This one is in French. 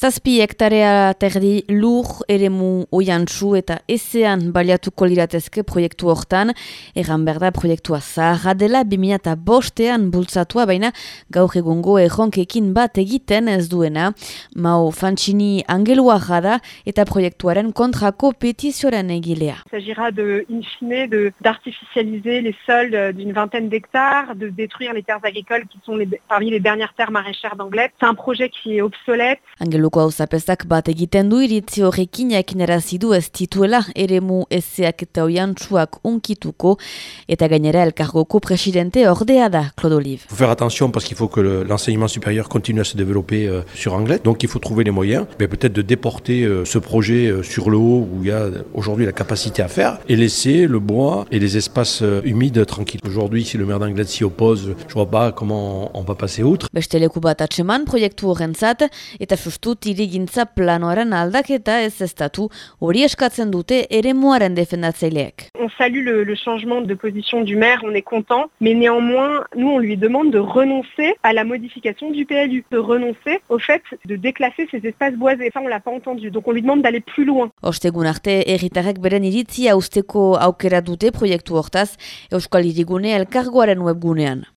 Zazpi hektarea terdi lur eremu oiantzu eta ezean baliatuko liratezke proiektu hortan. Egan berda proiektua zaharra dela 2005 bostean bultzatua baina gaur egungo erronkekin bat egiten ez duena. Mao Fantxini angelua jada eta proiektuaren kontrako petizioaren egilea. s'agira de, in fine, d'artificialiser les sols d'une vingtaine d'hectares, de détruire les terres agricoles qui sont les, parmi les dernières terres maraîchères d'Anglet. C'est un projet qui est obsolète. Angeluko hauzapezak bat egiten du iritzi horrekin jakinarazi du ez tituela eremu ezeak eta oiantsuak unkituko eta gainera elkargoko presidente ordea da Claude Olive. Il faut faire attention parce qu'il faut que le- l'enseignement supérieur continue à se développer euh, sur anglais. Donc il faut trouver les moyens, mais peut-être de déporter euh, ce projet euh, sur le haut où il y a aujourd'hui la capacité à faire et laisser le bois et les espaces humides tranquilles. Aujourd'hui, si le maire d'Anglet s'y oppose, je vois pas comment on va passer outre. Beste leku bat atseman proiektu horrentzat eta sustu tirigintza planoaren aldaketa ez estatu hori eskatzen dute eremuaren defendatzaileek. On salue le, le changement de position du maire, on est content, mais néanmoins, nous, on lui demande de renoncer à la modification du PLU, de renoncer au fait de déclasser ces espaces boisés. Ça, on l'a pas entendu. Donc, on lui demande d'aller plus loin. Ostegun arte erritarrek beren iritzia usteko aukera dute proiektu hortaz Euskal Hirigune elkargoaren webgunean.